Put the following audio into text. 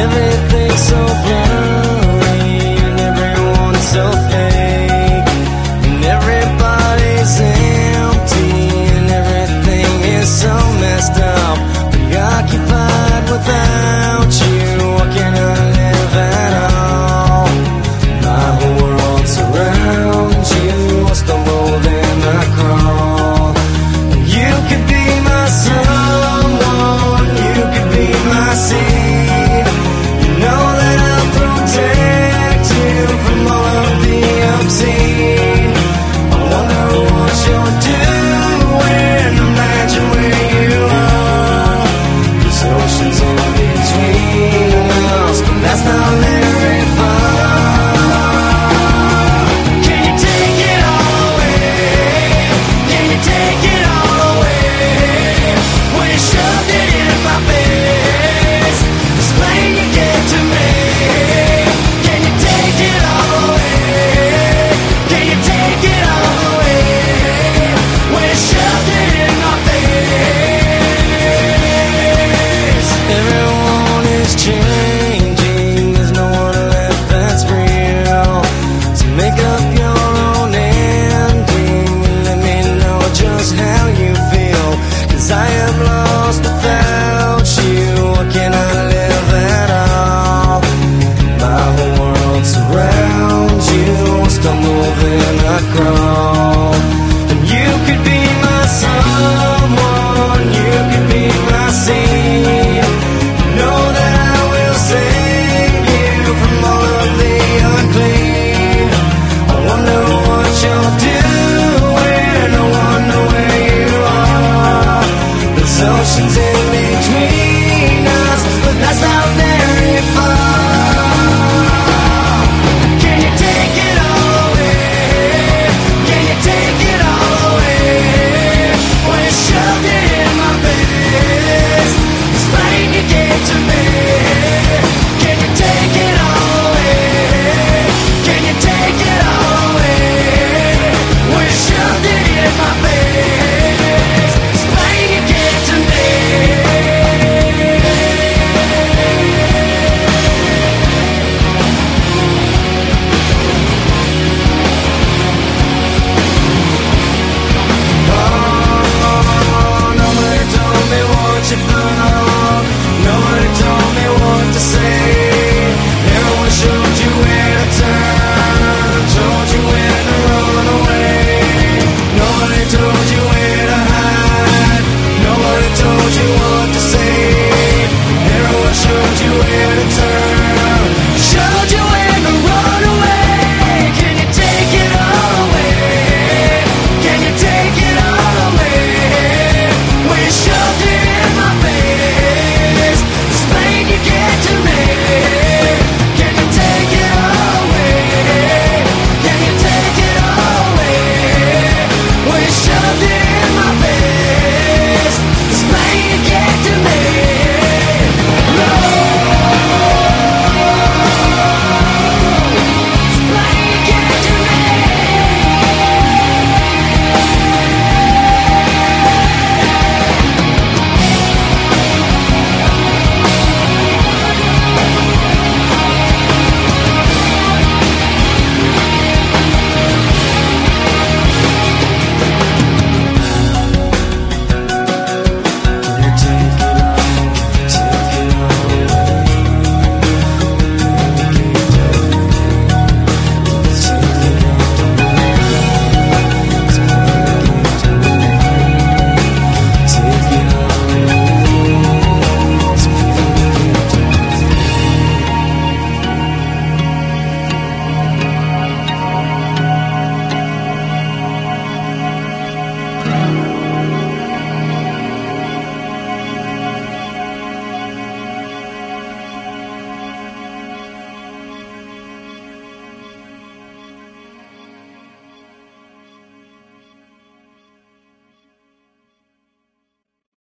living Can you